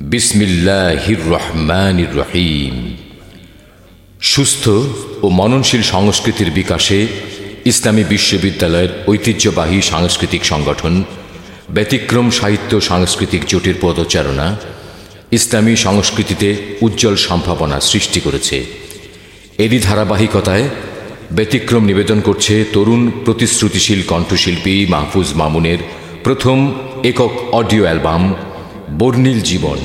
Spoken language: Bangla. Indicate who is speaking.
Speaker 1: বিসমিল্লাহির রহমানির রহিম। সুস্থ ও মননশীল সংস্কৃতির বিকাশে ইসলামী বিশ্ববিদ্যালয়ের ঐতিহ্যবাহী সাংস্কৃতিক সংগঠন, ব্যতিক্রম সাহিত্য সাংস্কৃতিক জোটের পদচারণা ইসলামী সংস্কৃতিতে উজ্জ্বল সম্ভাবনা সৃষ্টি করেছে। এরই ধারাবাহিকতায় ব্যতিক্রম নিবেদন করছে তরুণ প্রতিশ্রুতিশীল কণ্ঠশিল্পী মাহফুজ মামুনের প্রথম একক অডিও অ্যালবাম বর্ণিল জীবন।